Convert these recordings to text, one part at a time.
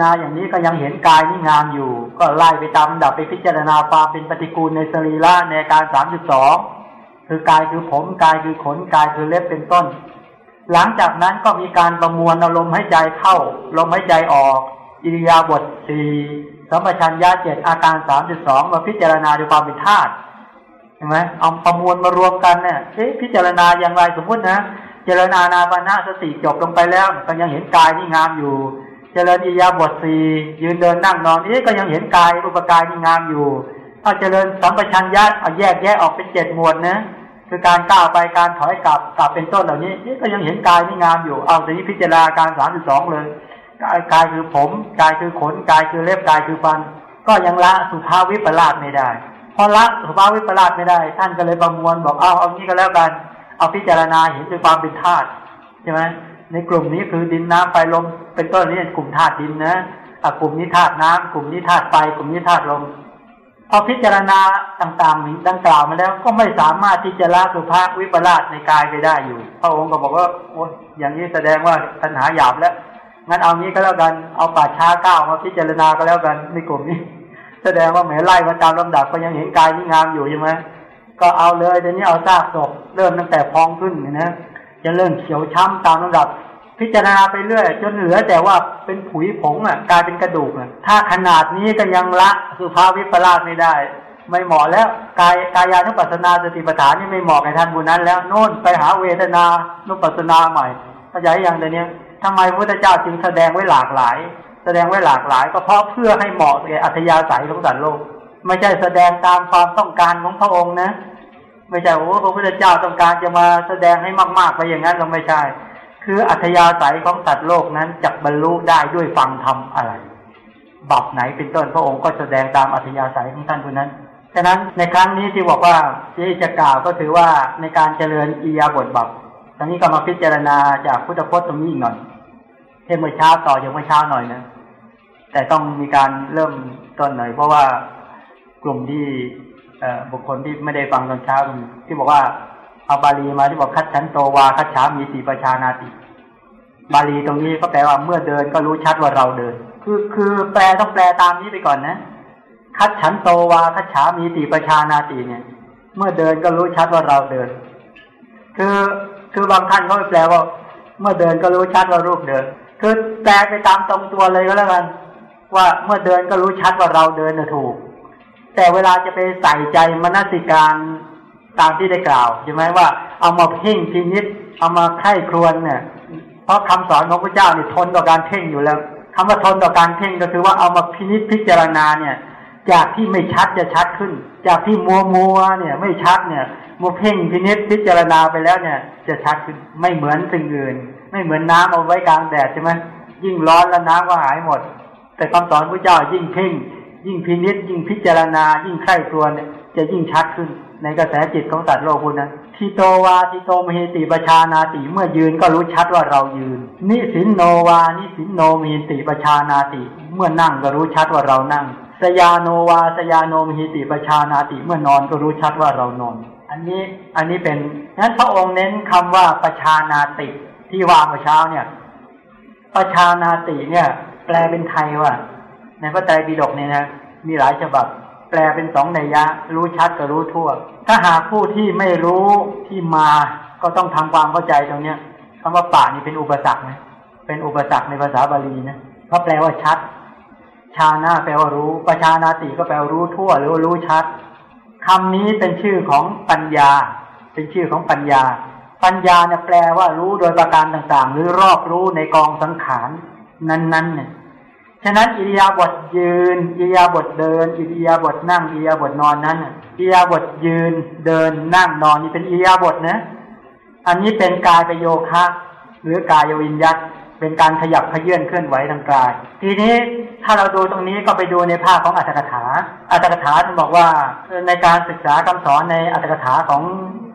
นาอย่างนี้ก็ยังเห็นกายนี่งามอยู่ ก็ไล่ไปตามดับไปพิจารณาความเป็นปฏิกูลในสรีระในการสามจุดสองคือกายคือผมกายคือขนกายคือเล็บเป็นต้น หลังจากนั้นก็มีการประมวลอารมณ์ให้ใจเข้าลมให้ใจออก อิริยาบถสี่สัมปชัญญะเจ็ดอาการสามจุดสองมาพิจารณาด้วยความเป็นธาตุเห็นไหมเอาประมวลมารวมกันเนี่ยเอ๊ะพิจารณาอย่างไรสมมตินะเจรณานาปานาสติจบลงไปแล้วก็ยังเห็นกายที่งามอยู่ เจริญอิยาบทสี่ยืนเดินนั่งนอนนี่ก็ยังเห็นกายรูปกายที่งามอยู่ถ้าเจริญสัมปชัญญะเอาแยกแยะออกเป็นเจ็ดหมวดนะคือการก้าวไปการถอยกลับกลับเป็นต้นเหล่านี้นี่ก็ยังเห็นกายที่งามอยู่ เอาทีนี้พิจารณาการสามสิบสองเลยกายกายคือผมกายคือขนกายคือเล็บกายคือฟัน ก็ยังละสุภาพวิปลาสไม่ได้พอละสุภาพวิปลาสไม่ได้ ท่านก็เลยประมวลบอกเอาเอางี้ก็แล้วกัน เอาพิจารณาเห็นด้วยความเป็นธาตุใช่ไหม ในกลุ่มนี้คือดินน้ำไฟลม เป็นต้นนี้กลุ่มธาตุดินนะกลุ่มนี้ธาตุน้ำกลุ่มนี้ธาตุไฟกลุ่มนี้ธาตุลมพอพิจารณาต่างๆนี้ดังกล่าวมาแล้ว ก็ไม่สามารถที่จะละสุภาพวิปลาสในกายไปได้อยู่ พระองค์ก็บอกว่าโอ้อย่างนี้แสดงว่าปัญหาหยาบแล้วงั้นเอางี้ก็แล้วกันเอาป่าช้าก้าวมาพิจารณาก็แล้วกันในกลุ่มนี้ แสดงว่าแหมไล่มาตามลำดับก็ยังเห็นกายที่งามอยู่ใช่ไหมก็เอาเลยเดี๋ยวนี้เอาซากศพเริ่มตั้งแต่พองขึ้นนะจะเริ่มเขียวช้ำตามลำดับ พิจารณาไปเรื่อยจนเหลือแต่ว่าเป็นผุยผงอะกลายเป็นกระดูกอะถ้าขนาดนี้ก็ยังละสุภาวิปลาสไม่ได้ ไม่เหมาะแล้วกายกายานุปัสนาสติปัฏฐานนี่ไม่เหมาะกับท่านบุญนั้น แล้วโน่นไปหาเวทนานุปัสนาใหม่เข้าใจอย่างเดียวทำไมพระพุทธเจ้าจึงแสดงไว้หลากหลาย แสดงไว้หลากหลาย ก็เพราะเพื่อให้เหมาะแก่อัธยาศัยของสัตว์โลก ไม่ใช่แสดงตามความต้องการของพระองค์นะ ไม่ใช่โอ้พระพุทธเจ้าต้องการจะมาแสดงให้มาก ๆ ไปอย่างนั้นเราไม่ใช่ คืออัธยาศัยของสัตว์โลกนั้นจะบรรลุได้ด้วยฟังธรรมอะไรบับไหนเป็นต้นพระองค์ก็แสดงตามอัธยาศัยของท่านผู้นั้น ฉะนั้นในครั้งนี้ที่บอกว่าที่จะกล่าวก็ถือว่าในการเจริญอียาบทบับตอนนี้ก็มาพิจารณาจากพุทธพจน์ตรงนี้อีกหน่อยเทเมื่อเช้าต่อจากเมื่อเช้าหน่อยนะ แต่ต้องมีการเริ่มต้นหน่อยเพราะว่ากลุ่มที่บุคคลที่ไม่ได้ฟังตอนเช้าที่บอกว่าเอาบาลีมาที่บอกคัดฉันโตวาคัดฉามีสีประชานาติ บาลีตรงนี้ก็แปลว่าเมื่อเดินก็รู้ชัดว่าเราเดิน คือคือแปลต้องแปลตามนี้ไปก่อนนะ คัดฉันโตวาคัดฉามีสีประชานาติเนี่ย เมื่อเดินก็รู้ชัดว่าเราเดิน คือคือบางท่านเขาแปลว่า เมื่อเดินก็รู้ชัดว่ารูปเดิน คือแปลไปตามตรงตัวเลยก็แล้วกัน ว่าเมื่อเดินก็รู้ชัดว่าเราเดินนะถูก แต่เวลาจะไปใส่ใจมนสิการตามที่ได้กล่าวใช่ไหมว่า เอามาเพ่งพินิษเอามาไข้ครวนเนี่ย เพราะคำสอนของพระเจ้านี่ทนต่อการเพ่งอยู่แล้วคำว่าทนต่อการเพ่งก็คือว่าเอามาพินิษพิจารณาเนี่ย จากที่ไม่ชัดจะชัดขึ้น จากที่มัวมัวเนี่ย ไม่ชัดเนี่ยมัวเพ่งพินิษพิจารณาไปแล้วเนี่ย จะชัดขึ้นไม่เหมือนสิ่งอื่น ไม่เหมือนน้ำเอาไว้กลางแดดใช่ไหมยิ่งร้อนแล้วน้ำก็หายหมด แต่คำสอนพระเจ้ายิ่งเพ่ง ยิ่งพินิษยิ่งพิจารณา ยิ่งใคร่ครวญ จะยิ่งชัดขึ้น ในกระแสจิตของสัตว์โลกคุณนะทิโตวาทิโตมหิติประชานาติเมื่อยืนก็รู้ชัดว่าเรายืน นิสินโนวานิสินโนมหิติประชานาติ เมื่อนั่งก็รู้ชัดว่าเรานั่ง สยาโนวาสยาโนมหิติประชานาติเมื่อนอนก็รู้ชัดว่าเรานอน อันนี้อันนี้เป็นนั้นพระองค์เน้นคำว่าประชานาติที่ว่าเมื่อเช้าเนี่ย ประชานาติเนี่ย แปลเป็นไทยว่า ในพระไตรปิฎกเนี่ยนะมีหลายฉบับ แปลเป็นสองในยะ รู้ชัดกับรู้ทั่ว ถ้าหากผู้ที่ไม่รู้ที่มาก็ต้องทำความเข้าใจตรงเนี้ยคำว่าป่านี่เป็นอุปสรรคนะเป็นอุปสรรคในภาษาบาลีนะเพราะแปลว่าชัด ชาหน้าแปลว่ารู้ ประชานาติก็แปลว่ารู้ทั่ว หรือรู้ชัดคำนี้เป็นชื่อของปัญญา เป็นชื่อของปัญญา ปัญญาเนี่ยแปลว่ารู้โดยประการต่างๆ หรือรอบรู้ในกองสังขารนั้นๆเนี่ย ฉะนั้นอิริยาบถยืน อิริยาบถเดิน อิริยาบถนั่ง อิริยาบถนอนนั้นอิริยาบถยืน เดิน นั่ง นอนนี่เป็นอิริยาบถนะ อันนี้เป็นกายประโยคะ หรือกายวิญญัตเป็นการขยับขยื่นเคลื่อนไหวทางกาย ทีนี้ถ้าเราดูตรงนี้ก็ไปดูในภาคของอัตถกถา อัตถกถาจะบอกว่าในการศึกษาคำสอนในอัตถกถาของ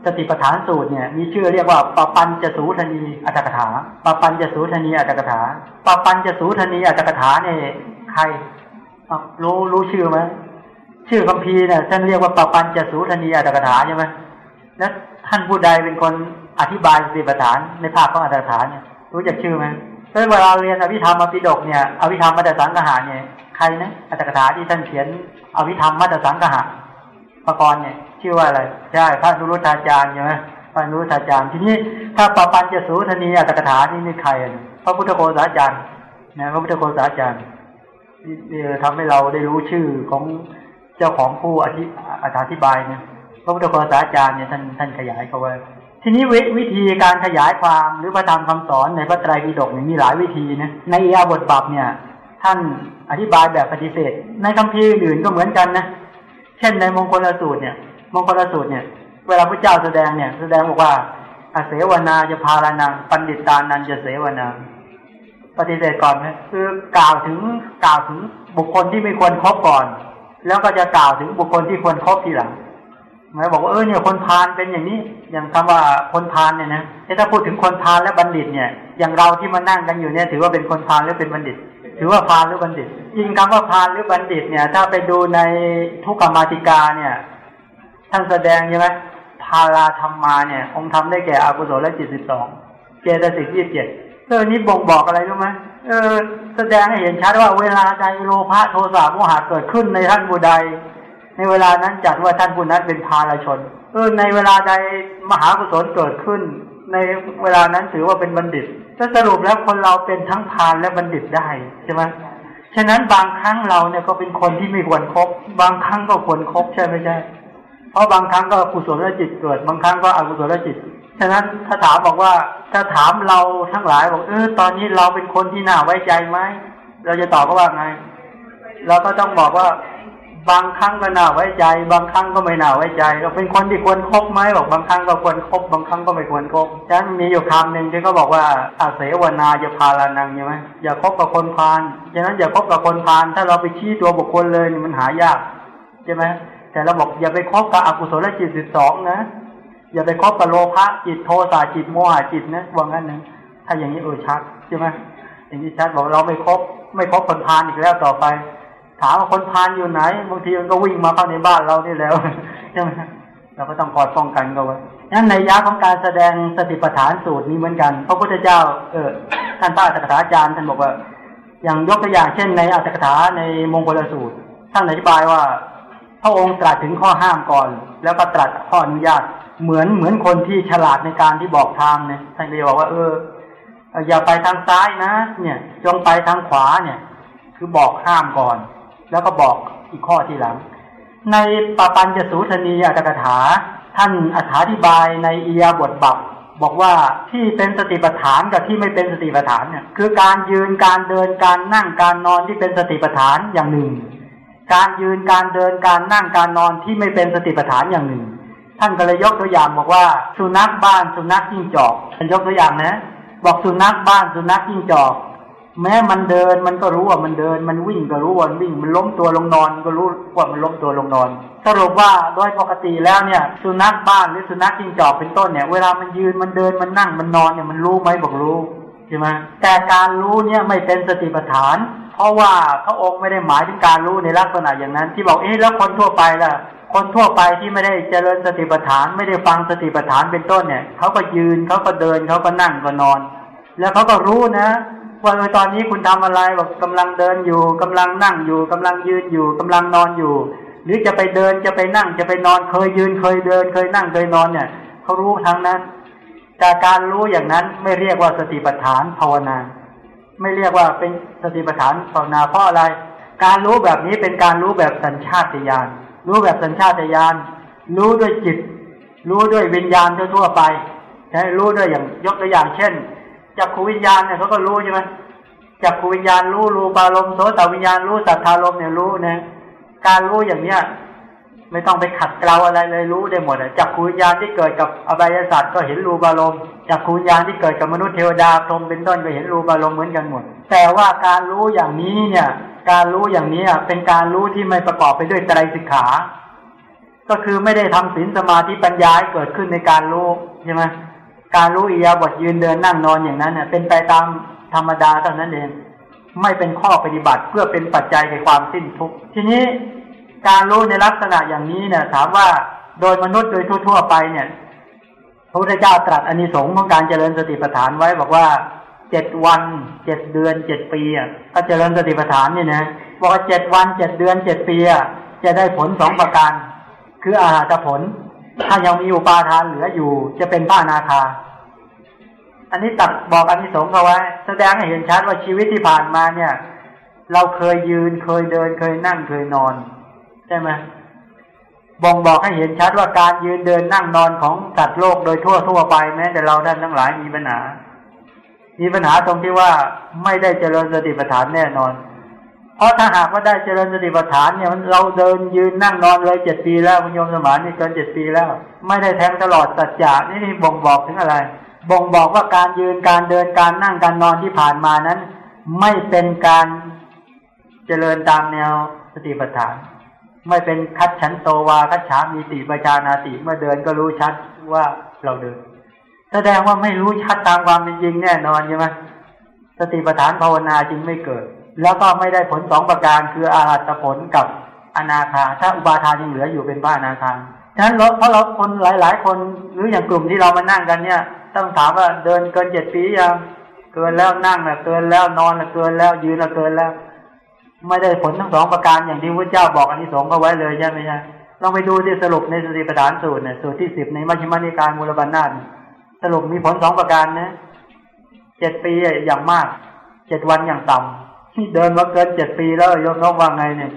สติปัฏฐานสูตรเนี่ยมีชื่อเรียกว่าปปัญจสูทนีอัตถกถาปปัญจสูทนีอัตถกถาปปัญจสูทนีอัตถกถาเนี่ยใครรู้รู้ชื่อไหมชื่อคัมภีร์เนี่ยท่านเรียกว่าปปัญจสูทนีอัตถกถาใช่ไหมแล้วท่านผู้ใดเป็นคนอธิบายสติปัฏฐานในภาคของอัตถกถาเนี่ยรู้จักชื่อไหมเวลาเรียนอภิธรรมอภิดกเนี่ยอภิธรรมมัตสังกหาเนี่ยใครนะอัตถกถาที่ท่านเขียนอภิธรรมมัตสังกหา ปกรณ์เนี่ยชื่อว่าอะไรใช่พระนุรุตาจารย์ใช่ไหมพระนุรุตาจารย์ทีนี้ถ้าปปัญจสูทนีอัตถกถานี่นี่ใครพระพุทธโฆษาจารย์นะพระพุทธโฆษาจารย์ทำให้เราได้รู้ชื่อของเจ้าของผู้อธิอธิบายเนี่ยพระพุทธโฆษาจารย์เนี่ยท่านท่านขยายเขาไว้ ทีนี้วิธีการขยายความหรือพระธรรมคำสอนในพระไตรปิฎกเนี่ยมีหลายวิธีนะในอียาบทบับเนี่ย ท่านอธิบายแบบปฏิเสธ ในคำพีอื่นก็เหมือนกันนะ ช่นในมงคลสูตรเนี่ยมงคลสูตรเนี่ย เวลาพระเจ้าแสดงเนี่ย แสดงบอกว่าอาเสวนาจะพารานังปันดิตานันจะเสวนาปฏิเสธก่อนไหมคือกล่าวถึงกล่าวถึงบุคคลที่ไม่ควรครบก่อน แล้วก็จะกล่าวถึงบุคคลที่ควรครบทีหลังหมายบอกว่าเออเนี่ยคนพาลเป็นอย่างนี้ อย่างคำว่าคนพาลเนี่ยนะถ้าพูดถึงคนพาลและบัณฑิตเนี่ย อย่างเราที่มานั่งกันอยู่เนี่ยถือว่าเป็นคนพาลหรือเป็นบัณฑิต ถือว่าพาลหรือบัณฑิตยิ่งคำว่าพาลหรือบัณฑิตเนี่ย ถ้าไปดูในทุกขมาติกาเนี่ย ท่านแสดงใช่ไหมพาราธรรมมาเนี่ย องค์ทำได้แก่อากุศลและจิตสิบสองเจตสิกยี่สิบเจ็ดเออนี้บ่งบอกอะไรรู้ไหมเออ แสดงให้เห็นชัดว่าเวลาใดโลภะโทสะโมหะเกิดขึ้นในท่านบุใด ในเวลานั้นจัดว่าท่านผู้นั้นเป็นพาลชน เออ ในเวลาใดมหากุศลเกิดขึ้น ในเวลานั้นถือว่าเป็นบัณฑิต ถ้าสรุปแล้วคนเราเป็นทั้งพาลและบัณฑิตได้ใช่ไหมฉะนั้นบางครั้งเราเนี่ยก็เป็นคนที่ไม่ควรครบบางครั้งก็ควรครบใช่ไหมใช่ เพราะบางครั้งก็กุศลจิตเกิด บางครั้งก็อกุศลจิต ฉะนั้นถ้าถามบอกว่าถ้าถามเราทั้งหลายบอกเออตอนนี้เราเป็นคนที่น่าไว้ใจไหมเราจะตอบก็ว่าไง เราก็ต้องบอกว่า บางครั้งก็น่าไว้ใจ บางครั้งก็ไม่น่าไว้ใจเราเป็นคนที่ควรคบไหมบอกบางครั้งก็ควรคบบางครั้งก็ไม่ควรคบฉะนั้นมีอยู่คำหนึ่งที่เขาบอกว่าอาเสวนาจะพาลานังใช่ไหมอย่าคบกับคนพาลฉะนั้นอย่าคบกับคนพาลถ้าเราไปชี้ตัวบุคคลเลยมันหายากใช่ไหมแต่เราบอกอย่าไปคบกับอกุศลจิตสิบสองนะอย่าไปคบกับโลภะจิตโทสะจิตโมหะจิตนะว่างั้นนะถ้าอย่างนี้เออชัดใช่ไหมอย่างนี้ชัดบอกเราไม่คบไม่คบคนพาลอีกแล้วต่อไป ถามว่าคนพานอยู่ไหนบางทีมันก็วิ่งมาเข้าในบ้านเรานี่แล้วใช่ไหมเราก็ต้องคอยป้องกันกันไว้นั้นในยะของการแสดงสติปัฏฐานสูตรนี้เหมือนกันพระพุทธเจ้า เออท่านพระอัตถกถาจารย์ท่านบอกว่า อย่างยกตัวอย่างเช่นในอัตถกถาในมงคลสูตร ท่านอธิบายว่า พระองค์ตรัสถึงข้อห้ามก่อน แล้วก็ตรัสข้ออนุญาตเหมือนเหมือนคนที่ฉลาดในการที่บอกทางเนี่ยท่านเลยบอกว่า เอออย่าไปทางซ้ายนะ เนี่ยจงไปทางขวาเนี่ย คือบอกห้ามก่อน แล้วก็บอกอีกข้อที่หลัง ในปปัญจสูทนีอัตถกถา ท่านอธิบายในอียาบทบับบอกว่าที่เป็นสติปัฏฐานกับที่ไม่เป็นสติปัฏฐานเนี่ยคือการยืนการเดินการนั่งการนอนที่เป็นสติปัฏฐานอย่างหนึ่ง การยืนการเดินการนั่งการนอนที่ไม่เป็นสติปัฏฐานอย่างหนึ่ง ท่านก็เลยยกตัวอย่างบอกว่าสุนัขบ้านสุนัขจิ้งจอกท่านยกตัวอย่างนะ บอกสุนัขบ้านสุนัขจิ้งจอก แม้มันเดินมันก็รู้ว่ามันเดิน มันวิ่งก็รู้ว่าวิ่ง มันล้มตัวลงนอนก็รู้ว่ามันล้มตัวลงนอน สรุปว่าโดยปกติแล้วเนี่ย สุนัขบ้านหรือสุนัขจิ้งจอกเป็นต้นเนี่ย เวลามันยืนมันเดินมันนั่งมันนอนเนี่ยมันรู้ไหมบอกรู้ใช่ไหมแต่การรู้เนี่ยไม่เป็นสติปัฏฐาน เพราะว่าพระองค์ไม่ได้หมายถึงการรู้ในลักษณะอย่างนั้น ที่บอกเอ๊ะแล้วคนทั่วไปล่ะคนทั่วไปที่ไม่ได้เจริญสติปัฏฐาน ไม่ได้ฟังสติปัฏฐานเป็นต้นเนี่ยเขาก็ยืนเขาก็เดินเขาก็นั่งก็นอน แล้วเขาก็รู้นะ ว่าตอนนี้คุณทำอะไรบอกกำลังเดินอยู่กำลังนั่งอยู่กำลังยืนอยู่กำลังนอนอยู่ หรือจะไปเดินจะไปนั่งจะไปนอนเคยยืนเคยเดินเคยนั่งเคยนอนเนี่ยเขารู้ทั้งนั้น แต่การรู้อย่างนั้นไม่เรียกว่าสติปัฏฐานภาวนา ไม่เรียกว่าเป็นสติปัฏฐานภาวนาเพราะอะไร การรู้แบบนี้เป็นการรู้แบบสัญชาตญาณรู้แบบสัญชาตญาณรู้ด้วยจิต รู้ด้วยวิญญาณทั่วๆไปใช่รู้ด้วยอย่างยกตัวอย่างเช่น จักขูวิญญาณเนี่ยเขาก็รู้ใช่ไหมจักขูวิญญาณรู้รูปารมณ์โสตวิญญาณรู้สัทธารมเนี่ยรู้นะการรู้อย่างเนี้ยไม่ต้องไปขัดเกลาอะไรเลยรู้ได้หมดจักขูวิญญาณที่เกิดกับอบายศาสตร์ก็เห็นรูปารมณ์จักขูวิญญาณที่เกิดกับมนุษย์เทวดาพรหมเป็นต้นก็เห็นรูปารมณ์เหมือนกันหมด แต่ว่าการรู้อย่างนี้เนี่ย การรู้อย่างนี้เป็นการรู้ที่ไม่ประกอบไปด้วยไตรสิกขา ก็คือไม่ได้ทำศีลสมาธิปัญญาให้เกิดขึ้นในการรู้ใช่ไหม การรู้อิยาบทยืนเดินนั่งนอนอย่างนั้นเน่ยเป็นไปตามธรรมดาเท่านั้นเอง ไม่เป็นข้อปฏิบัติเพื่อเป็นปัจจัยในความสิ้นทุกข์ทีนี้การรู้ในลักษณะอย่างนี้เนี่ยถามว่าโดยมนุษย์โดยทั่ว ๆ ไปเนี่ยพระพุทธเจ้าตรัสอนิสงส์ของการเจริญสติปัฏฐานไว้บอกว่าเจ็ดวันเจ็ดเดือนเจ็ดปีอะถ้าเจริญสติปัฏฐานเนี่ยนะบอกว่าเจ็ดวันเจ็ดเดือนเจ็ดปีอะจะได้ผลสองประการ คืออาหารผล ถ้ายังมีอุปาทานเหลืออยู่ จะเป็นป้านาคา อันนี้ตัดบอกอันนี้สงเขาไว้ แสดงให้เห็นชัดว่าชีวิตที่ผ่านมาเนี่ย เราเคยยืนเคยเดินเคยนั่งเคยนอน ใช่ไหมบ่งบอกให้เห็นชัดว่าการยืนเดินนั่งนอนของสัตว์โลกโดยทั่วทั่วไปแม้แต่เราท่านทั้งหลายมีปัญหา มีปัญหาตรงที่ว่าไม่ได้เจริญสติปัฏฐานแน่นอน เพราะถ้าหากว่าได้เจริญสติปัฏฐานเนี่ยเราเดินยืนนั่งนอนเลยเจ็ดปีแล้วคุณโยมสมานนี่เกินเจ็ดปีแล้ว ไม่ได้แทงตลอดสัจจะนี่นี่บ่งบอกถึงอะไร บ่งบอกว่าการยืนการเดินการนั่งการนอนที่ผ่านมานั้น ไม่เป็นการเจริญตามแนวสติปัฏฐาน ไม่เป็นคัดฉันโตวาคัดฉามีติประชานาติเมื่อเดินก็รู้ชัดว่าเราเดิน แสดงว่าไม่รู้ชัดตามความเป็นจริงแน่นอนใช่ไหมสติปัฏฐานภาวนาจึงไม่เกิด แล้วก็ไม่ได้ผลสองประการคืออาหัตผลกับอนาคา ถ้าอุบาทานยังเหลืออยู่เป็นบ้านาคาฉะนั้นเพราะเราคนหลาย ๆ คนหรืออย่างกลุ่มที่เรามานั่งกันเนี่ย ต้องถามว่าเดินเกินเจ็ดปียังเกินแล้วนั่งละเกินแล้วนอนละเกินแล้วยืนละเกินแล้ว ไม่ได้ผลทั้งสองประการอย่างที่พระเจ้าบอกอันนี้สงก็ไว้เลยใช่ไหมใช่ลองไปดูที่สรุปในสติปัฏฐานสูตรเนี่ยสูตรที่สิบในมัชฌิมานิการมูลบัญนาตสรุปมีผลสองประการนะเจ็ดปีอย่างมากเจ็ดวันอย่างต่ำ ที่เดินมาเกินเจ็ดปีแล้วยกน้องว่าไงเนี่ย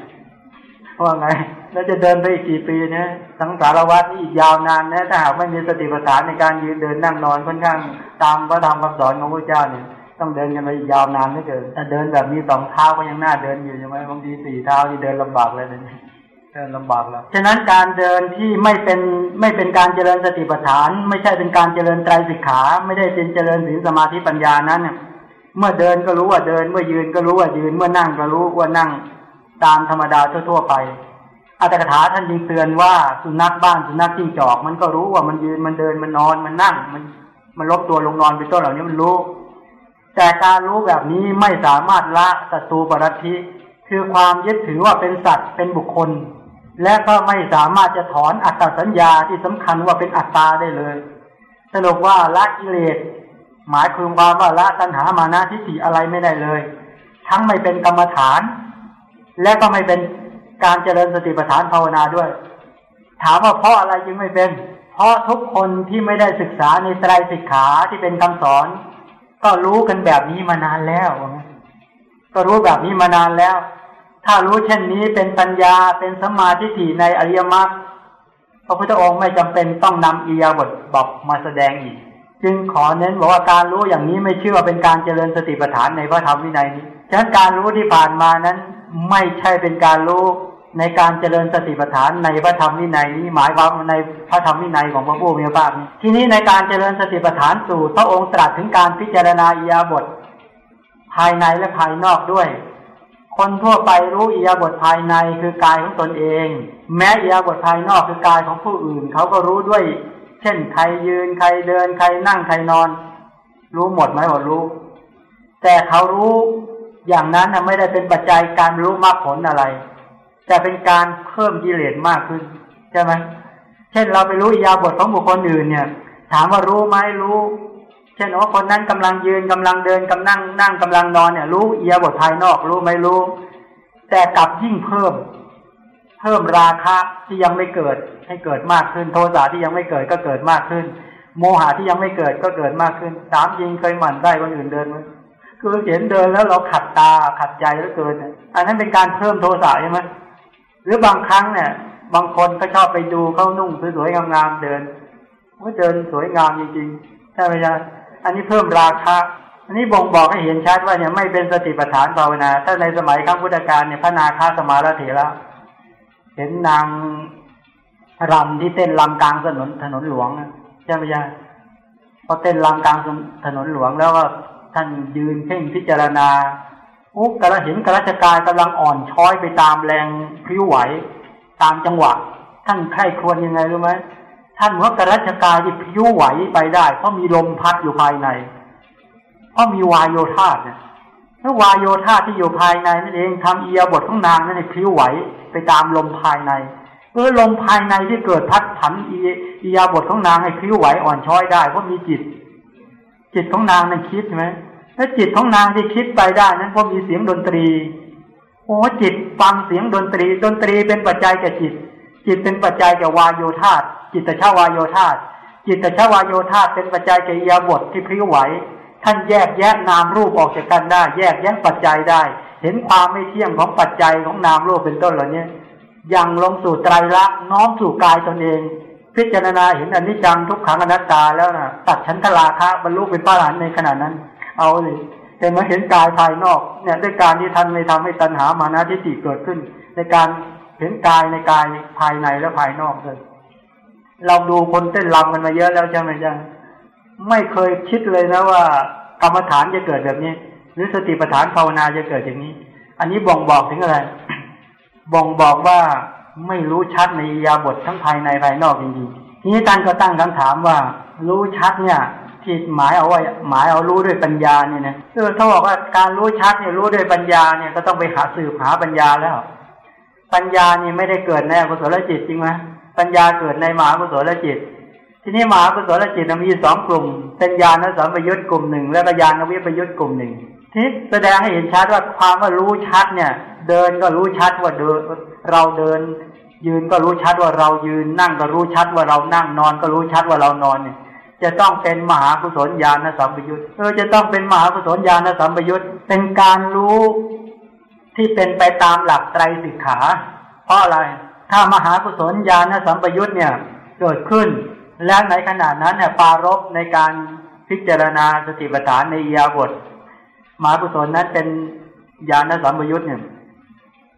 ว่าไง แล้วจะเดินไปอีกกี่ปีเนี่ยสังสารวัฏนี่อีกยาวนานนะถ้าหากไม่มีสติปัฏฐานในการยืนเดินนั่งนอนค่อนข้างตามพระธรรมคำสอนของพระเจ้าเนี่ยต้องเดินกันไปอีกยาวนานไม่เกินถ้าเดินแบบมีสองเท้าก็ยังน่าเดินอยู่ใช่ไหมบางทีสี่เท้าที่เดินลำบากเลยเนี่ยเดินลำบากแล้วฉะนั้นการเดินที่ไม่เป็นไม่เป็นการเจริญสติปัฏฐาน ไม่ใช่เป็นการเจริญไตรสิกขา ไม่ได้เป็นเจริญศีลสมาธิปัญญานั้นเนี่ย เมื่อเดินก็รู้ว่าเดิน เมื่อยืนก็รู้ว่ายืน เมื่อนั่งก็รู้ว่านั่ง ตามธรรมดาทั่วๆไปอัตถกถาท่านยิงเตือนว่าสุนัขบ้านสุนัขจิ้งจอก มันก็รู้ว่ามันยืนมันเดินมันนอนมันนั่ง มันมันลบตัวลงนอนเป็นต้นเหล่านี้มันรู้ แต่การรู้แบบนี้ไม่สามารถละศัตรูปรัติคือความยึดถือว่าเป็นสัตว์เป็นบุคคล และก็ไม่สามารถจะถอนอัตตสัญญาที่สำคัญว่าเป็นอัตตาได้เลย สรุปว่าละกิเลส หมายคือความว่าละตัณหามานะทิฏฐิอะไรไม่ได้เลย ทั้งไม่เป็นกรรมฐาน และก็ไม่เป็นการเจริญสติปัฏฐานภาวนาด้วย ถามว่าเพราะอะไรจึงไม่เป็น เพราะทุกคนที่ไม่ได้ศึกษาในไตรสิกขาที่เป็นคำสอน ก็รู้กันแบบนี้มานานแล้วก็รู้แบบนี้มานานแล้ว ถ้ารู้เช่นนี้เป็นปัญญาเป็นสมาธิถี่ในอริยมรรคพระพุทธองค์ไม่จำเป็นต้องนำอียาบทบอกมาแสดงอีก จึงขอเน้นบอกว่าการรู้อย่างนี้ไม่เชื่อว่าเป็นการเจริญสติปัฏฐานในพระธรรมวินัยนี้ฉะนั้นการรู้ที่ผ่านมานั้น ไม่ใช่เป็นการรู้ในการเจริญสติปัฏฐานในพระธรรมวินัยนี้หมายความในพระธรรมวินัยของพระผู้มีพระภาคที่นี้ในการเจริญสติปัฏฐานสูตรพระองค์ตรัสถึงการพิจารณาอียาบท ภายในและภายนอกด้วย คนทั่วไปรู้อียาบทภายในคือกายของตนเอง แม้อียาบทภายนอกคือกายของผู้อื่น เขาก็รู้ด้วย ช่นใครยืนใครเดินใครนั่งใครนอน รู้หมดไหมว่ารู้ แต่เขารู้อย่างนั้นไม่ได้เป็นปัจจัยการรู้มรรคผลอะไรจะเป็นการเพิ่มกิเลสมากขึ้นใช่ไหมเช่นเราไปรู้ยาบทของบุคคลอื่นเนี่ย ถามว่ารู้ไหมรู้ เช่นว่าคนนั้นกำลังยืนกำลังเดินกำลังนั่งกำลังนอนเนี่ย รู้ยาบทภายนอกรู้ไหมรู้ แต่กลับยิ่งเพิ่ม พิ่มราคะที่ยังไม่เกิดให้เกิดมากขึ้น โทสะที่ยังไม่เกิดก็เกิดมากขึ้น โมหะที่ยังไม่เกิดก็เกิดมากขึ้นถามจริงเคยหมั่นได้คนอื่นเดินไหมคือเห็นเดินแล้วเราขัดตาขัดใจแล้วเกินอันนั้นเป็นการเพิ่มโทสะใช่ไหมหรือบางครั้งเนี่ย บางคนก็ชอบไปดูเขานุ่งสวยๆงามๆเดินว่าเดินสวยงามจริงๆใช่ไหมจ๊ะอันนี้เพิ่มราคาอันนี้บ่งบอกให้เห็นชัดว่าเนี่ยไม่เป็นสติปัฏฐานภาวนา ถ้าในสมัยครั้งพุทธกาลเนี่ยพระนาคาสมาลเถระ เห็นนางรำที่เต้นรำกลางถนนถนนหลวงใช่ไหมจ๊ะพอเต้นรำกลางถนนหลวงแล้วก็ท่านยืนเพ่งพิจารณาโอ้กระเห็นกระชกายกำลังอ่อนช้อยไปตามแรงพลิ้วไหว ตามจังหวะ ท่านใครควรยังไงรู้ไหมท่านว่ากระชกายที่พลิ้วไหวไปได้ เพราะมีลมพัดอยู่ภายใน เพราะมีวายโยธาเนี่ย ถ้าวายโยธาที่อยู่ภายในนั่นเองทำเอียบทของนางนั่นเองพลิ้วไหวไปตามลมภายในเออลมภายในที่เกิดพัดผันอียาบทของนางให้พลิ้วไหวอ่อนช้อยได้เพราะมีจิต จิตของนางนั้นคิดใช่ไหมแล้วจิตของนางที่คิดไปได้นั้นเพราะมีเสียงดนตรี โอ้จิตฟังเสียงดนตรี ดนตรีเป็นปัจจัยแก่จิต จิตเป็นปัจจัยแก่วายโยธาจิตตชาวายโยธาจิตตชาวายโยธาเป็นปัจจัยแก่ยาบทที่พริ้วไหว ท่านแยกแยะนามรูปออกจากกันได้ แยกแยะปัจจัยได้ เห็นความไม่เที่ยงของปัจจัยของนามรูปเป็นต้นเหล่านี้ยังลงสู่ไตรลักษณ์น้อมสู่กายตนเอง พิจารณาเห็นอนิจจังทุกขังอนัตตาแล้วนะตัดชั้นทราคะบรรลุเป็นพระอรหันต์ในขณะนั้น เอาเลยแต่มาเห็นกายภายนอกเนี่ยด้วยการที่ท่านไม่ทำให้ตัณหามานะทิฏฐิเกิดขึ้น ในการเห็นกายในกายภายในและภายนอกเลยเราดูคนเต้นรำกันมาเยอะแล้วใช่ไหมจ๊ะ ไม่เคยคิดเลยนะว่ากรรมฐานจะเกิดแบบนี้ หรือสติปัฏฐานภาวนาจะเกิดอย่างนี้ อันนี้บ่งบอกถึงอะไร บ่งบอกว่าไม่รู้ชัดในยาบททั้งภายในภายนอกจริงๆทีนี้ท่านก็ตั้งคำถามว่า รู้ชัดเนี่ยที่หมายเอาว่าหมายเอารู้ด้วยปัญญาเนี่ยนะเออเขาบอกว่าการรู้ชัดเนี่ยรู้ด้วยปัญญาเนี่ยก็ต้องไปหาสืบหาปัญญาแล้ว ปัญญานี่ไม่ได้เกิดในกุศลจิตจริงไหมปัญญาเกิดในมหากุศลจิต ทีนี้มหากุศลจิตมีสองกลุ่ม เป็นญาณสัมปยุตกลุ่มหนึ่งและญาณวิปยุตกลุ่มหนึ่งทีแสดงให้เห็นชัดว่าความว่ารู้ชัดเนี่ย เดินก็รู้ชัดว่าเดินเราเดิน ยืนก็รู้ชัดว่าเรายืนนั่งก็รู้ชัดว่าเรานั่งนอนก็รู้ชัดว่าเรานอนเนี่ยจะต้องเป็นมหากุศลญาณสัมปยุตเออจะต้องเป็นมหากุศลญาณสัมปยุตเป็นการรู้ที่เป็นไปตามหลักไตรสิกขา เพราะอะไร ถ้ามหากุศลญาณสัมปยุตเนี่ยเกิดขึ้น และในขณะนั้นเนี่ยปารบในการพิจารณาสติปัฏฐานในยาบทมหากุศลนั้นเป็นญาณสัมปยุตเนี่ย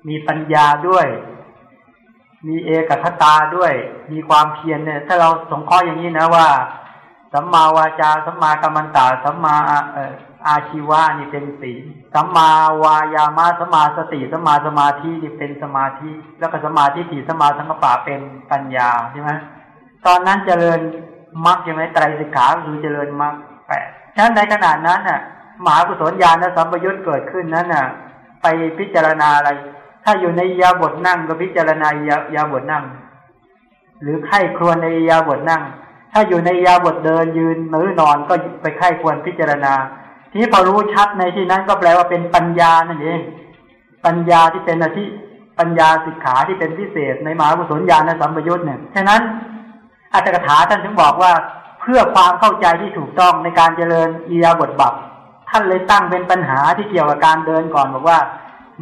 มีปัญญาด้วย มีเอกคตาด้วย มีความเพียรเนี่ย ถ้าเราสงเคราะห์อย่างนี้นะว่าสัมมาวาจาสัมมากัมมันตาสัมมาอาชีวะนี่เป็นศีลสัมมาวายามะสัมมาสติสัมมาสมาธินี่เป็นสมาธิ แล้วก็สมาธิถี่สมาสังกปะเป็นปัญญาใช่ไหม ตอนนั้นเจริญมรรคใช่ไหมไตรสิกขาคือเจริญมรรคแปดฉะนั้นในขนาดนั้นน่ะมหากุศลญาณสัมปยุตเกิดขึ้นนั้นน่ะ ไปพิจารณาอะไร ถ้าอยู่ในยาบทนั่งก็พิจารณายายาบทนั่ง หรือไข้ครวญในยาบทนั่ง ถ้าอยู่ในยาบทเดินยืนหรือนอนก็ไปไข้ควรพิจารณา ทีนี้พอรู้ชัดในที่นั้นก็แปลว่าเป็นปัญญานั่นเอง ปัญญาที่เป็นอาทิปัญญาสิกขาที่เป็นพิเศษในมหากุศลญาณสัมปยุทธ์เนี่ยฉะนั้น อัตถกถาท่านถึงบอกว่าเพื่อความเข้าใจที่ถูกต้องในการเจริญอียาบทบับท่านเลยตั้งเป็นปัญหาที่เกี่ยวกับการเดินก่อนบอกว่า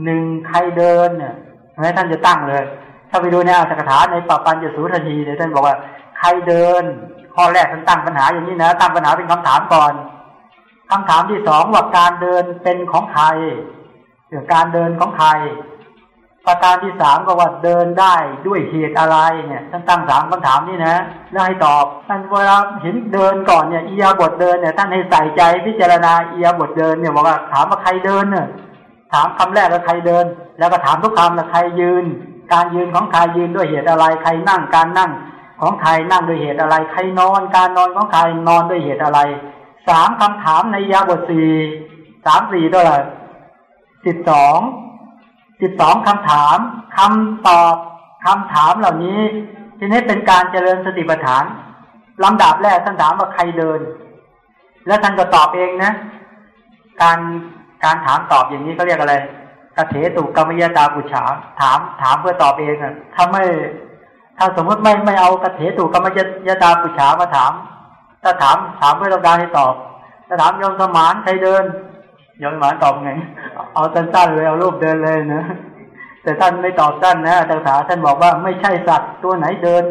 หนึ่งใครเดินเนี่ยท่านจะตั้งเลย ถ้าไปดูในอัตถกถาในปปัญจสูตรทีเนี่ยท่านบอกว่าใครเดิน ข้อแรกท่านตั้งปัญหาอย่างนี้นะ ตั้งปัญหาเป็นคำถามก่อนคำถามที่สองว่าการเดินเป็นของใครเกี่ยวกับการเดินของใคร ประการที่สามก็ว่าเดินได้ด้วยเหตุอะไรเนี่ยท่านตั้งสามคำถามนี่นะแล้วให้ตอบท่านเวลาเห็นเดินก่อนเนี่ยอียาบทเดินเนี่ยท่านให้ใส่ใจพิจารณาอียาบทเดินเนี่ยบอกว่าถามว่าใครเดินเนี่ยถามคำแรกว่าใครเดิน แล้วก็ถามทุกคำว่าใครยืน การยืนของใครยืนด้วยเหตุอะไรใครนั่งการนั่ง ของใครนั่งด้วยเหตุอะไรใครนอน การนอนของใครนอนด้วยเหตุอะไรสามคำถามในยาบทสี่สามสี่เท่าไหร่สิบสอง สิบสองคำถามคำตอบคำถามเหล่านี้ ทีนี้เป็นการเจริญสติปัฏฐานลำดับแรกท่านถามว่าใครเดิน แล้วท่านก็ตอบเองนะ การการถามตอบอย่างนี้เขาเรียกอะไรกเถตุกรรมยตาบุชาถามถามเพื่อตอบเองอะถ้าไม่ ถ้าสมมติไม่ไม่เอากระเถตุกรรมยตาปุฉามาถาม ถ้าถามถามเพื่อต้องการให้ตอบถ้าถามยมสมานใครเดิน ยมสมานตอบไง เอาสั้นๆเลยเอารูปเดินเลยนะแต่ท่านไม่ตอบสั้นนะแต่ถาท่านบอกว่าไม่ใช่สัตว์ตัวไหนเดิน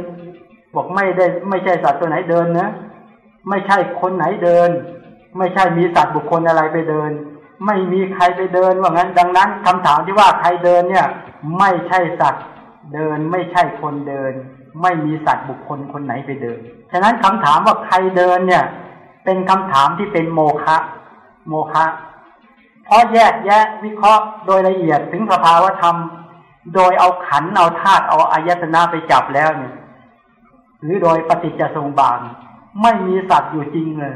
บอกไม่ได้ ไม่ใช่สัตว์ตัวไหนเดินนะ ไม่ใช่คนไหนเดิน ไม่ใช่มีสัตว์บุคคลอะไรไปเดิน ไม่มีใครไปเดินว่างั้น ดังนั้นคำถามที่ว่าใครเดินเนี่ย ไม่ใช่สัตว์เดิน ไม่ใช่คนเดิน ไม่มีสัตว์บุคคลคนไหนไปเดิน ฉะนั้นคำถามว่าใครเดินเนี่ย เป็นคำถามที่เป็นโมฆะโมฆะ เพราะแยกแยะวิเคราะห์โดยละเอียดถึงสภาวธรรม โดยเอาขันเอาธาตุเอาอายตนะไปจับแล้วเนี่ย หรือโดยปฏิจจสมุปบาทไม่มีสัตว์อยู่จริงเลย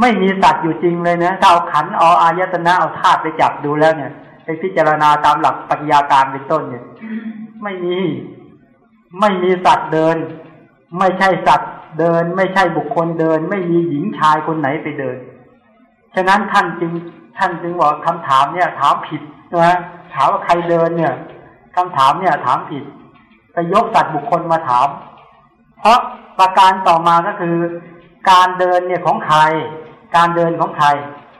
ไม่มีสัตว์อยู่จริงเลยนะถ้าเอาขันเอาอายตนะเอาธาตุไปจับดูแล้วเนี่ยไปพิจารณาตามหลักปัญญาการเป็นต้นเนี่ย ไม่มี ไม่มีสัตว์เดิน ไม่ใช่สัตว์เดิน ไม่ใช่บุคคลเดิน ไม่มีหญิงชายคนไหนไปเดิน ฉะนั้นท่านจึง ท่านจึงบอกคำถามเนี่ย ถามผิดนะถามว่าใครเดินเนี่ยคำถามเนี่ย ถามผิดไปยกสัตว์บุคคลมาถาม เพราะประการต่อมาก็คือ การเดินเนี่ยของใคร การเดินของใคร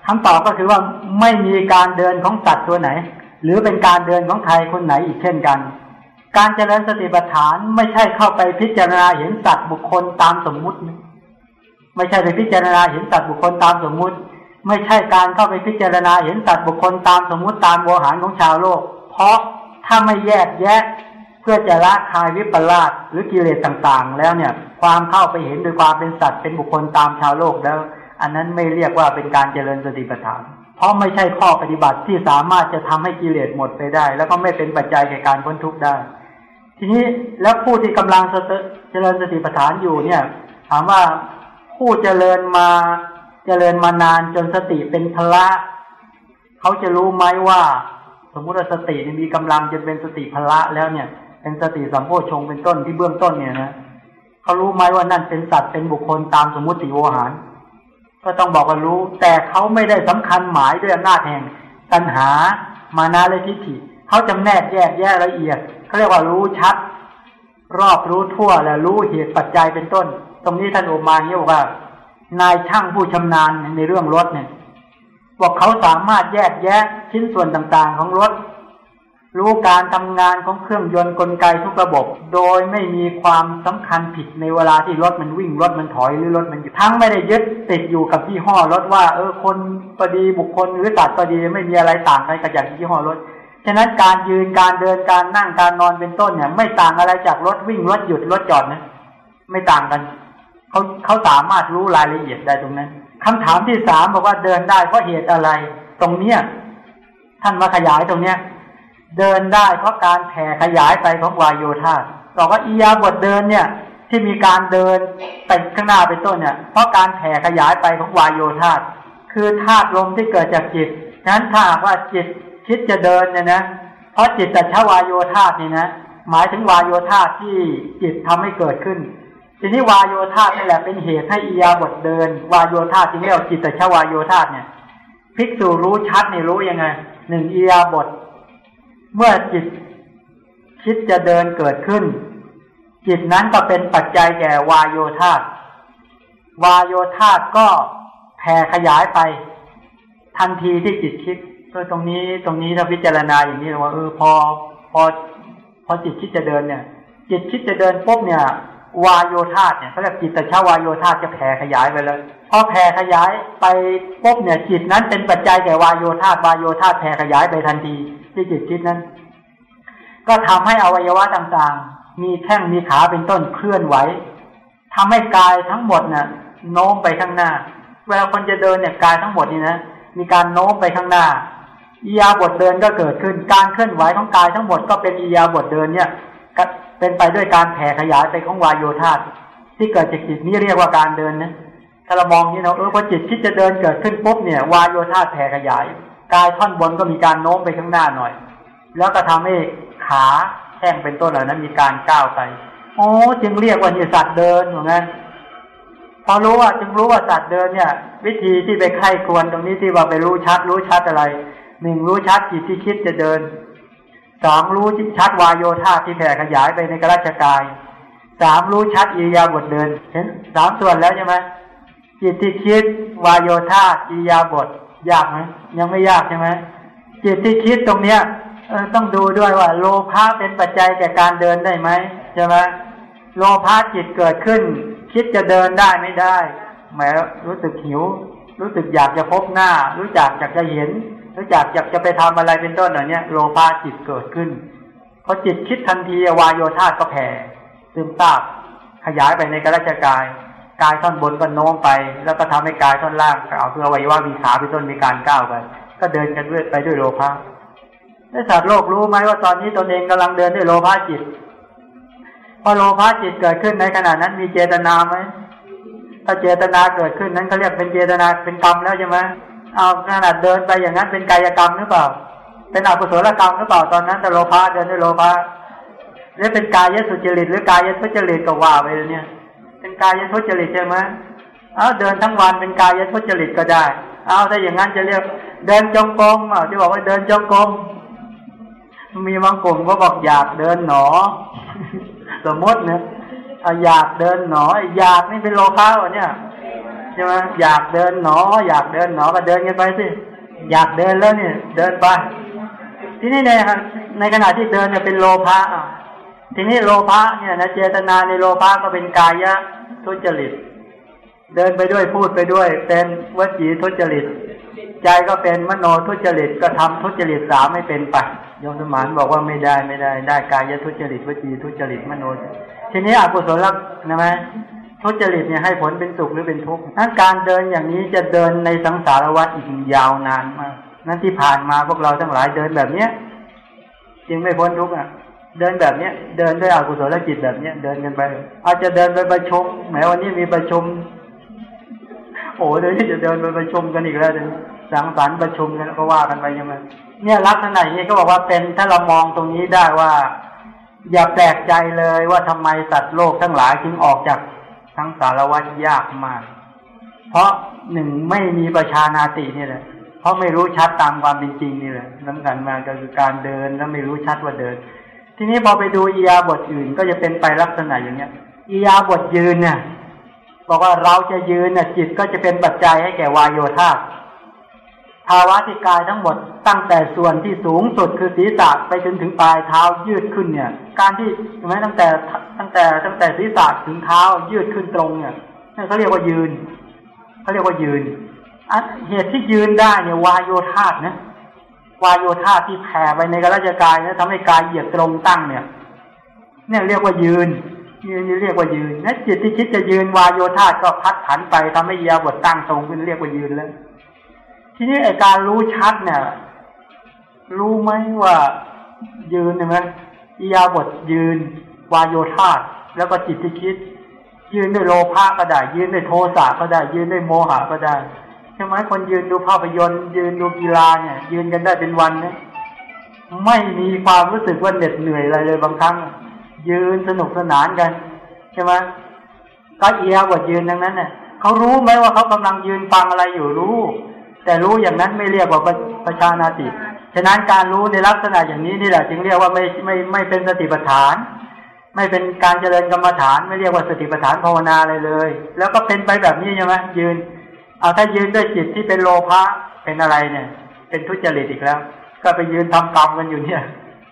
คำตอบก็คือว่าไม่มีการเดินของสัตว์ตัวไหน หรือเป็นการเดินของใครคนไหนอีกเช่นกัน การเจริญสติปัฏฐานไม่ใช่เข้าไปพิจารณาเห็นสัตว์บุคคลตามสมมุติ ไม่ใช่ไปพิจารณาเห็นสัตว์บุคคลตามสมมุติ ไม่ใช่การเข้าไปพิจารณาเห็นสัตว์บุคคลตามสมมุติตามโวหารของชาวโลก เพราะถ้าไม่แยกแยะเพื่อจะละคายวิปลาสหรือกิเลสต่างๆ แล้วเนี่ยความเข้าไปเห็นโดยความเป็นสัตว์เป็นบุคคลตามชาวโลกแล้ว อันนั้นไม่เรียกว่าเป็นการเจริญสติปัฏฐาน เพราะไม่ใช่ข้อปฏิบัติที่สามารถจะทำให้กิเลสหมดไปได้ แล้วก็ไม่เป็นปัจจัยแก่การพ้นทุกข์ได้ ทีนี้แล้วผู้ที่กำลังเจริญสติปัฏฐานอยู่เนี่ย ถามว่าผู้เจริญมา เจริญมานานจนสติเป็นพละเขาจะรู้ไหมว่า สมมุติว่าสติมีกำลังจนเป็นสติพละแล้วเนี่ย เป็นสติสัมโพชงเป็นต้นที่เบื้องต้นเนี่ยนะเขารู้ไหมว่านั่นเป็นสัตว์เป็นบุคคลตามสมมติโวหาร ก็ต้องบอกว่ารู้ แต่เขาไม่ได้สำคัญหมายด้วยอำนาจแห่งตัณหามานาและทิฏฐิเขาจำแนกแยกแยะละเอียดเขาเรียกว่ารู้ชัด รอบรู้ทั่วและรู้เหตุปัจจัยเป็นต้น ตรงนี้ท่านอุมาเนี่ยว่า นายช่างผู้ชำนาญในเรื่องรถเนี่ยบอกเขาสามารถแยกแยะชิ้นส่วนต่างๆของรถ รู้การทำงานของเครื่องยนต์กลไกทุกระบบ โดยไม่มีความสำคัญผิดในเวลาที่รถมันวิ่งรถมันถอยหรือรถมันทั้งไม่ได้ยึดติดอยู่กับที่ห้อรถว่า เออคนพอดีบุคคลหรือตัดพอดีไม่มีอะไรต่างกันกับอย่างที่ห้อรถฉะนั้นการยืนการเดินการนั่งการนอนเป็นต้นเนี่ย ไม่ต่างอะไรจากรถวิ่งรถหยุดรถจอดนะไม่ต่างกัน เขาเขาสามารถรู้รายละเอียดได้ตรงนั้นคำถามที่สามบอกว่าเดินได้เพราะเหตุอะไร ตรงเนี้ยท่านมาขยายตรงเนี้ย เดินได้เพราะการแผ่ขยายไปของวายโยธาบอกว่าอียาบทเดินเนี่ย ที่มีการเดินไปข้างหน้าเป็นต้นเนี่ย เพราะการแผ่ขยายไปของวายโยธาคือธาตุลมที่เกิดจากจิตฉะนั้นถ้าว่าจิตคิดจะเดินเนี่ยนะ เพราะจิตแต่ชวายโยธาเนี่ยนะ หมายถึงวายโยธาที่จิตทำให้เกิดขึ้น ทีนี้วายโยธานี่แหละเป็นเหตุให้อียาบทเดิน วายโยธาที่เรียกจิตแต่ชวายโยธาเนี่ยภิกษุรู้ชัดนี่รู้ยังไงหนึ่งอียาบท เมื่อจิตคิดจะเดินเกิดขึ้น จิตนั้นก็เป็นปัจจัยแก่วายโยธาวายโยธาก็แผ่ขยายไป ทันทีที่จิตคิดก็ตรงนี้ตรงนี้ถ้าพิจารณาอย่างนี้ว่าเออพอพอพอจิตคิดจะเดินเนี่ย จิตคิดจะเดินปุ๊บเนี่ย วายโยธาเนี่ยเขาเรียกจิตตชาวายโยธาจะแผ่ขยายไปเลยพอแผ่ขยายไปปุ๊บเนี่ยจิตนั้นเป็นปัจจัยแก่วายโยธาวายโยธาแผ่ขยายไปทันทีที่จิตคิดนั้น ก็ทำให้อวัยวะต่างๆ มีแข้งมีขาเป็นต้นเคลื่อนไหวทำให้กายทั้งหมดเนี่ยโน้มไปข้างหน้า เวลาคนจะเดินเนี่ยกายทั้งหมดนี่นะมีการโน้มไปข้างหน้าอียาบทเดินก็เกิดขึ้น การเคลื่อนไหวของกายทั้งหมดก็เป็นอียาบทเดินเนี่ย เป็นไปด้วยการแผ่ขยายไปของวายโยธาที่เกิดจากจิตนี้เรียกว่าการเดินนะถ้าเรามองนี่เราเออพอจิตคิดจะเดินเกิดขึ้นปุ๊บเนี่ยวายโยธาแผ่ขยายกายท่อนบนก็มีการโน้มไปข้างหน้าหน่อย แล้วก็ทำให้ขาแข้งเป็นต้นเหล่านั้น มีการก้าวไปโอ้จึงเรียกว่านี่สัตว์เดินเหมือนกันพอรู้ว่าจึงรู้ว่าสัตว์เดินเนี่ย วิธีที่ไปไข้ควรตรงนี้ที่ว่าไปรู้ชัดรู้ชัดอะไรหนึ่งรู้ชัดจิตที่คิดจะเดิน สองรู้ชัดวายโยธาที่แผ่ขยายไปในกระชกายสามรู้ชัดอิยาบทเดินเห็นสามส่วนแล้วใช่ไหมจิตที่คิดวายโยธาอิยาบทยากไหมยังไม่ยากใช่ไหมจิตที่คิดตรงเนี้ยต้องดูด้วยว่า โลภะเป็นปัจจัยแก่การเดินได้ไหมใช่ไหมโลภะจิตเกิดขึ้น คิดจะเดินได้ไม่ได้แหมรู้สึกหิว รู้สึกอยากจะพบหน้า รู้จักอยากจะเห็น รู้จักอยากจะไปทำอะไรเป็นต้นเหล่านี้โลภะจิตเกิดขึ้นพอจิตคิดทันทีวายโยธาก็แผ่ซึมซาบขยายไปในกระชกายกายท่อนบนก็โน้มไป แล้วก็ทำให้กายท่อนล่างเอาเพื่อวัยวะมีขาเป็นต้นมีการก้าวไปก็เดินกันด้วยไปด้วยโลภะไอ้สัตว์โลกรู้ไหมว่าตอนนี้ตนเองกำลังเดินด้วยโลภะจิต พอโลภะจิตเกิดขึ้นในขณะนั้นมีเจตนาไหมถ้าเจตนาเกิดขึ้นนั้นเขาเรียกเป็นเจตนาเป็นกรรมแล้วใช่ไหม เอาขนาดเดินไปอย่างนั้นเป็นกายกรรมหรือเปล่า เป็นอกุศลกรรมหรือเปล่าตอนนั้นแต่โลภะเดินด้วยโลภะหรือเป็นกายสุจริตหรือกายสุจริตก็ว่าไปเนี่ย เป็นกายทุจริตใช่ไหมเอาเดินทั้งวันเป็นกายทุจริตก็ได้ เอาถ้าอย่างนั้นจะเรียก เดินจงกรมอะที่บอกว่าเดินจงกรมมีบางกลุ่มก็บอกอยากเดินหนอ สมมติเนี่ยอยากเดินหนออยากนี่เป็นโลภะวะเนี่ย ใช่ไหมอยากเดินหนอ อยากเดินหนอก็เดินกันไปสิอยากเดินแล้วเนี่ย เดินไป ที่นี่ในในขณะที่เดินเนี่ยเป็นโลภะอะทีนี้โลภะเนี่ยนะเจตนาในโลภะก็เป็นกายะทุจริต เดินไปด้วยพูดไปด้วย เป็นวจีทุจริต ใจก็เป็นมโนทุจริตก็ทำทุจริตสามไม่เป็นไปโยมสมานบอกว่าไม่ได้ไม่ได้ ได้กายทุจริตวจีทุจริตมโนทีนี้อกุศลลักนะไหม ทุจริตเนี่ยให้ผลเป็นสุขหรือเป็นทุกข์ถ้าการเดินอย่างนี้จะเดินในสังสารวัฏอีกยาวนานมากนั่นที่ผ่านมาพวกเราทั้งหลายเดินแบบเนี้ยจึงไม่พ้นทุกข์อะ เดินแบบเนี้ย เดินด้วยอกุศลจิตแบบเนี้ย เดินกันไป อาจจะเดินไปประชุมแม้วันนี้มีประชุมโอ้เดี๋ยวนี้จะเดินไปประชุมกันอีกแล้วเดี๋ยวสังสรรค์ประชุมกันก็ว่ากันไปยังไงเนี่ยลักษณะนี้ก็บอกว่าเป็นถ้าเรามองตรงนี้ได้ว่า อย่าแปลกใจเลยว่าทำไมสัตว์โลกทั้งหลายจึงออกจาก ทั้งสารวัฏยากมาก เพราะหนึ่งไม่มีประชานาตินี่แหละ เพราะไม่รู้ชัดตามความเป็นจริงนี่แหละสำคัญมากก็คือการเดินแล้วไม่รู้ชัดว่าเดิน ทีนี้พอไปดูอียาบทอื่นก็จะเป็นไปลักษณะอย่างเนี้ยอียาบทยืนเนี่ยบอกว่าเราจะยืนเนี่ยจิตก็จะเป็นปัจจัยให้แก่วายโยธา ภาวะที่กายทั้งหมด ตั้งแต่ส่วนที่สูงสุดคือศีรษะไปจนถึงปลายเท้ายืดขึ้นเนี่ย การที่ใช่ไหมตั้งแต่ตั้งแต่ตั้งแต่ศีรษะถึงเท้ายืดขึ้นตรงเนี่ยนี่เขาเรียกว่ายืนเขาเรียกว่ายืนเหตุที่ยืนได้เนี่ยวายโยธานะวายโยธาที่แผ่ไปในกระจกายนะทำให้กายเหยียดตรงตั้งเนี่ยเนี่ยเรียกว่ายืน ยืนนี่เรียกว่ายืนนะจิตที่คิดจะยืนวายโยธาก็พัดผันไปทำให้ยาบทตั้งตรงขึ้นเรียกว่ายืนแล้ว ทีนี้ไอการรู้ชัดเนี่ย รู้ไหมว่ายืนใช่ไหมอิยาบทยืน วายโยธาแล้วก็จิตที่คิด ยืนด้วยโลภะก็ได้ ยืนด้วยโทสะก็ได้ ยืนด้วยโมหะก็ได้ใช่ไหมคนยืนดูภาพยนตร์ ยืนดูกีฬาเนี่ย ยืนกันได้เป็นวันนี่ยไม่มีความรู้สึกว่าเหน็ดเหนื่อยอะไรเลยบางครั้ง ยืนสนุกสนานกันใช่ไหมก็เอียบทยืนดังนั้นเนี่ยเขารู้ไหมว่าเขากำลังยืนฟังอะไรอยู่รู้ แต่รู้อย่างนั้นไม่เรียกว่าประชานาติฉะนั้นการรู้ในลักษณะอย่างนี้นี่แหละจึงเรียกว่าไม่ไม่ไม่เป็นสติปัฏฐาน ไม่เป็นการเจริญกรรมฐาน ไม่เรียกว่าสติปัฏฐานภาวนาอะไรเลย แล้วก็เป็นไปแบบนี้ใช่ไหมยืนเอาถ้ายืนด้วยจิตที่เป็นโลภะเป็นอะไรเนี่ย เป็นทุจริตอีกแล้ว ก็ไปยืนทำกรรมกันอยู่เนี่ย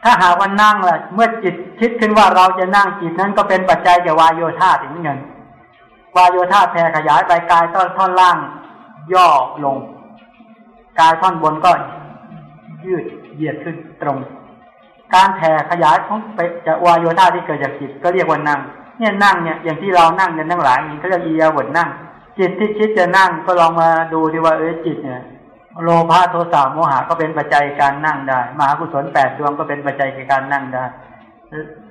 ถ้าหากว่านั่งล่ะ เมื่อจิตคิดขึ้นว่าเราจะนั่งจิตนั้นก็เป็นปัจจัยแก่วายโยธาถึงเงินวายโยธาแผ่ขยายไปกายท่อนท่อนล่าง ย่อลง กายท่อนบนก็ยืดเหยียดขึ้นตรง การแผ่ขยายของไปจากวายโยธาที่เกิดจากจิตก็เรียกว่านั่ง เนี่ยนั่งเนี่ยอย่างที่เรานั่งกันทั้งหลายนี่เขาเรียกอียาบทนั่ง จิตที่คิดจะนั่งก็ลองมาดูดีว่าเออจิตเนี่ย โลภะโทสะโมหะก็เป็นปัจจัยการนั่งได้ มหากุศลแปดดวงก็เป็นปัจจัยในการนั่งได้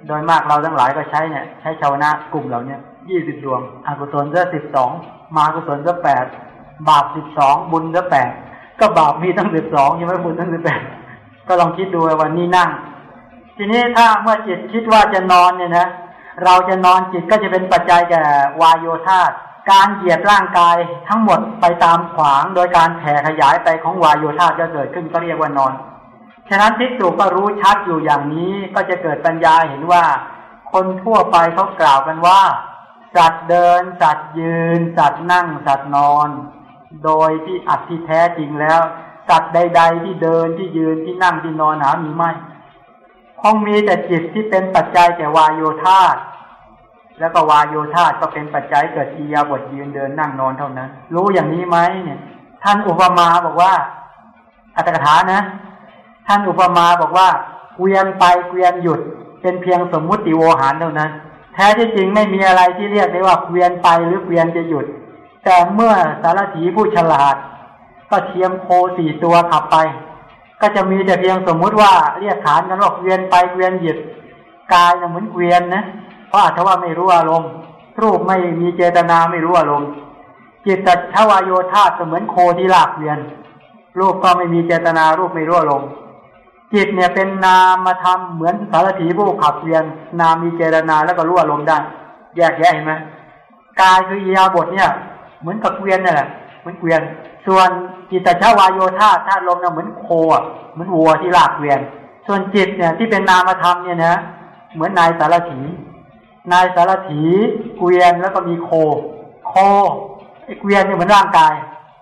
โดยมากเราทั้งหลายก็ใช้เนี่ย ใช้ชาวนะกลุ่มเหล่านี้ยี่สิบดวงอกุศลก็สิบสองมหากุศลก็แปดบาปสิบสองบุญก็แปด ก็บาปมีทั้งสิบสองยังไม่บุญทั้งสิบแปดก็ลองคิดดูวันนี้นั่ง ทีนี้ถ้าเมื่อจิตคิดว่าจะนอนเนี่ยนะเราจะนอนจิตก็จะเป็นปัจจัยแก่วายโยธาการเหยียดร่างกายทั้งหมดไปตามขวางโดยการแผ่ขยายไปของวายโยธาจะเกิดขึ้นก็เรียกว่านอน ฉะนั้นทิฏฐุก็รู้ชัดอยู่อย่างนี้ก็จะเกิดปัญญาเห็นว่า คนทั่วไปเขากล่าวกันว่า สัตว์เดิน สัตว์ยืน สัตว์นั่ง สัตว์นอน โดยที่อัดที่แท้จริงแล้วสัตว์ใด ๆ ที่เดินที่ยืนที่นั่งที่นอนหามีไม่คงมีแต่จิตที่เป็นปัจจัยแก่วายโยธาแล้วก็วายโยธาก็เป็นปัจจัยเกิดอียาบทยืนเดินนั่งนอนเท่านั้น รู้อย่างนี้ไหมเนี่ย ท่านอุปมาบอกว่า อัตถกถานะ ท่านอุปมาบอกว่าเกวียนไปเกวียนหยุด เป็นเพียงสมมุติโวหารเท่านั้น แท้ที่จริงไม่มีอะไรที่เรียกได้ว่าเกวียนไปหรือเกวียนจะหยุด แต่เมื่อสารถีผู้ฉลาด ก็เทียมโคสี่ตัวขับไป ก็จะมีแต่เพียงสมมุติว่าเรียกขานกันว่าเกวียนไปเกวียนหยุดกายเหมือนเกวียนนะเพราะอาจว่าไม่รู้อารมณ์รูปไม่มีเจตนาไม่รู้อารมณ์จิตตทวายโยธาเสมือนโคที่ลากเวียน รูปก็ไม่มีเจตนารูปไม่รู้อารมณ์จิตเนี่ยเป็นนามมาทำเหมือนสารถีผู้ขับเวียน นามมีเจตนาแล้วก็รู้อารมณ์ได้แยกแยะเห็นไหมกายคือเยียบทเนี่ย เหมือนกับเวียนนี่แหละเหมือนเกวียน ส่วนจิตตชาวายโยธาธาตุลมเนี่ยเหมือนโคอะเหมือนวัวที่ลากเกวียน ส่วนจิตเนี่ยที่เป็นนามธรรมเนี่ยนะเหมือนนายสารถีนายสารถีเกวียนแล้วก็มีโค โคไอ้เกวียนเนี่ยเหมือนร่างกาย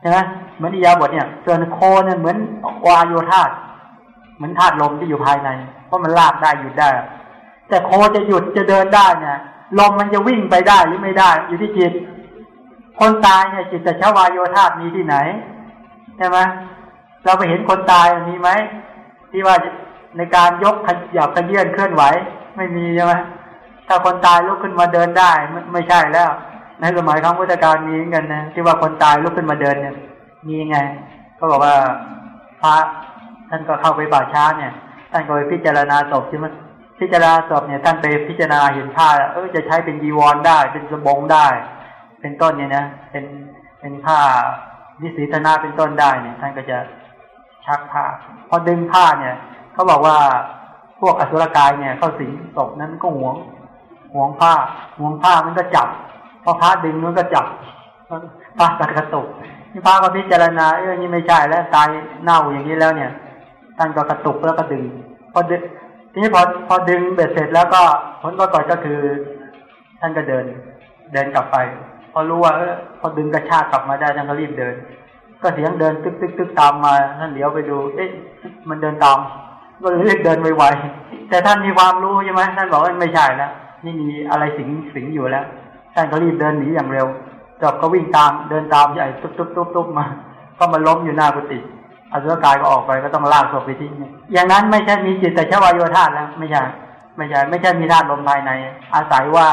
ใช่ไหมเหมือนอิยาบทเนี่ย ส่วนโคเนี่ยเหมือนวายโยธาเหมือนธาตุลมที่อยู่ภายในเพราะมันลากได้หยุดได้ แต่โคจะหยุดจะเดินได้เนี่ยลมมันจะวิ่งไปได้หรือไม่ได้ อยู่ที่จิต คนตายเนี่ยจิตแต่ชาวายโยธามีที่ไหนใช่ไหมเราไปเห็นคนตายมีไหมที่ว่าในการยกขยับขยื่นเคลื่อนไหว ไม่มีใช่ไหมถ้าคนตายลุกขึ้นมาเดินได้ไม่ไม่ใช่แล้ว ในสมัยครั้งพุทธกาลมีกันนะที่ว่าคนตายลุกขึ้นมาเดินเนี่ย มีไงเขาบอกว่าพระท่านก็เข้าไปป่าช้าเนี่ยท่านก็ไปพิจารณาศพใช่ไหมพิจารณาศพเนี่ยท่านไปพิจารณาเห็นผ้าเออจะใช้เป็นยีวรได้เป็นสบงได้ เป็นต้นเนี่ยนะเป็นเป็นผ้าวิสีธนาเป็นต้นได้เนี่ยท่านก็จะชักผ้าพอดึงผ้าเนี่ยเขาบอกว่าพวกอสุรกายเนี่ยเข้าสิงศพนั้นก็หวงหวงผ้าหวงผ้ามันก็จับพอผ้าดึงมันก็จับผ้าตัดกระตุกนี่พระก็พิจารณาเออนี่ไม่ใช่แล้วตายเน่าอย่างนี้แล้วเนี่ยท่านก็กระตุกแล้วก็ดึง พอดึงทีนี้พอพอดึงเบ็ดเสร็จแล้วก็ผลปรากฏก็คือ ท่านก็เดิน เดินกลับไป พอรู้ว่าเออพอดึงกระชากกลับมาได้ท่านก็รีบเดิน ก็เสียงเดินตึกตึกตึกตามมาท่านเหลียวไปดู เอ๊ะ มันเดินตามก็เลยรีบเดินไวๆแต่ท่านมีความรู้ใช่ไหมท่านบอกว่าไม่ใช่แล้วนี่มีอะไรสิงสิงอยู่แล้วท่านก็รีบเดินหนีอย่างเร็วจอบก็วิ่งตามเดินตามใหญ่ตุ๊บตุ๊บตุ๊บตุ๊บมา ก็มาล้มอยู่หน้ากุฏิอสุรกายก็ออกไปก็ต้องลากศพไปทิ้งอย่างนั้นไม่ใช่มีจิตแต่ชวายโยธาแล้วไม่ใช่ไม่ใช่ไม่ใช่มีธาตุลมภายใน อาศัยว่า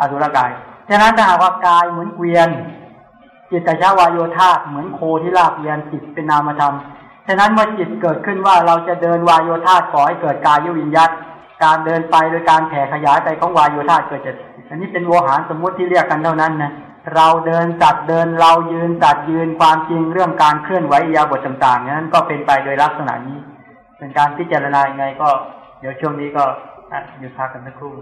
อสุรกาย ฉะนั้นถ้าหากว่ากายเหมือนเกวียน จิตแต่ชวายโยธาเหมือนโคที่ลากเกวียนจิตเป็นนามธรรมฉะนั้นเมื่อจิตเกิดขึ้นว่าเราจะเดินวายโยธาก่อให้เกิดกายวิญญาตการเดินไปโดยการแผ่ขยายไปของวายโยธาเกิดจากอันนี้เป็นโวหารสมมุติที่เรียกกันเท่านั้นนะเราเดินจัดเดินเรายืนจัดยืนความจริงเรื่องการเคลื่อนไหวยาบทต่างๆนั้นก็เป็นไปโดยลักษณะนี้ เป็นการพิจารณายังไงก็ เดี๋ยวช่วงนี้ก็หยุดพักกันสักครู่